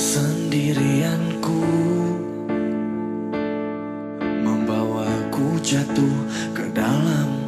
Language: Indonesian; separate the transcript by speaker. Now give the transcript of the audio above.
Speaker 1: Sendirianku Membawaku jatuh ke dalam